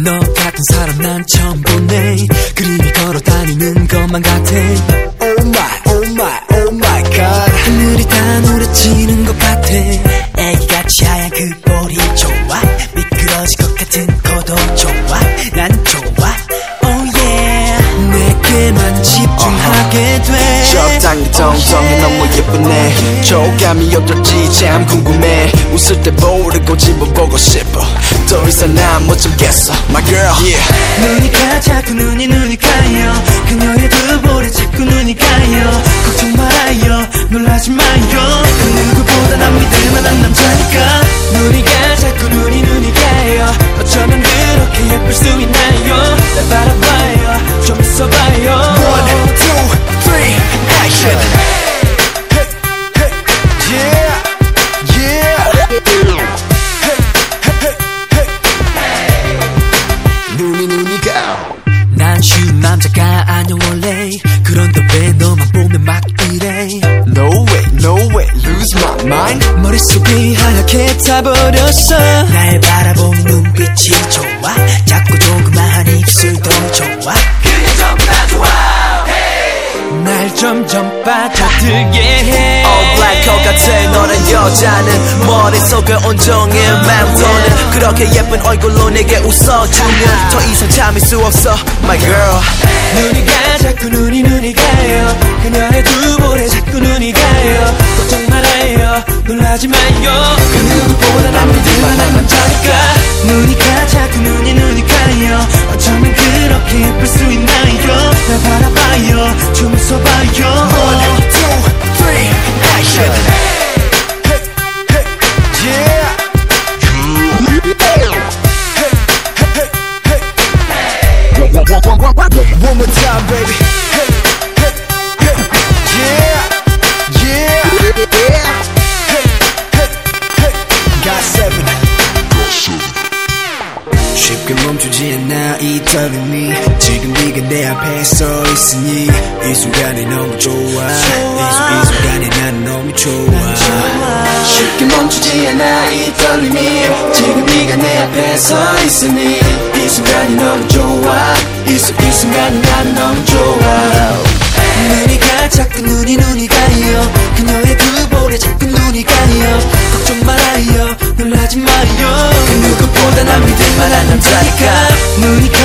너 같은 사람 난 처음 보네. 그림이 걸어 다니는 것만 같아. Oh my, oh my, oh my god. 하늘이 다 노래지는 것 같아. 애기같이 하얀 그 볼이 좋아. 미끄러질 것 같은 코도 좋아. 난 좋아. Oh yeah. 내게만 집중하게 돼. 적당히 정성이 너무 예쁘네 조감이 어떨지 참 궁금해. 웃을 때 모르고 집어보고 싶어. 더 이상 난 못 참겠어. My girl. Yeah. 눈이 가 자꾸 눈이 눈이 가요. 그녀의 두 볼에 자꾸 눈이 가요. 걱정 말아요. 놀라지 마요. 그 누구보다 난 믿을 만한 남자니까. 눈이 가 자꾸 눈이 눈이 가요. 어쩌면 그렇게 예쁠 수 있나요? 날 바라봐요. 좀 있어봐요 난 쉬운 남자가 아니야 원래. 그런데 왜 너만 보면 막 이래. No way, no way, lose my mind. 머릿속이 하얗게 타버렸어. 날 바라보는 눈빛이 좋아. 자꾸 조그마한 입술도 좋아. 그게 전부 좋아. 날 점점 빠져들게 해 All black 것 같아. 너란 여자는 머릿속에 온종일 맴도는 그렇게 예쁜 얼굴로 내게 웃어주면 더 이상 참을 수 없어 My girl. 눈이 가 자꾸 눈이 눈이 가요. 그녀의 두 볼에 자꾸 눈이 가요. 걱정 말아요 놀라지 마요. 그 누구보다 난 믿을 만한 남자니까. 눈이 가 자꾸 눈이 눈이 가요. 어쩌면 그렇게 예쁠 수 있나요? 날 바라봐 쉽게 멈추지 않아. 이 떨림이 지금 네가 내 앞에 서 있으니 이 순간이 너무 좋아. 이, 수- 이 순간이 난 너무 좋아. 쉽게 멈추지 않아. 이 떨림이 지금 네가 내 앞에 서 있으니 이 순간이 너무 좋아. 이, 수- 이 순간이 난 너무 좋아. 눈이 가 자꾸 눈이 눈이 가요. 그녀의 두 볼에 자꾸 눈이 가요. 걱정 말아요. 놀라지 마요 눈이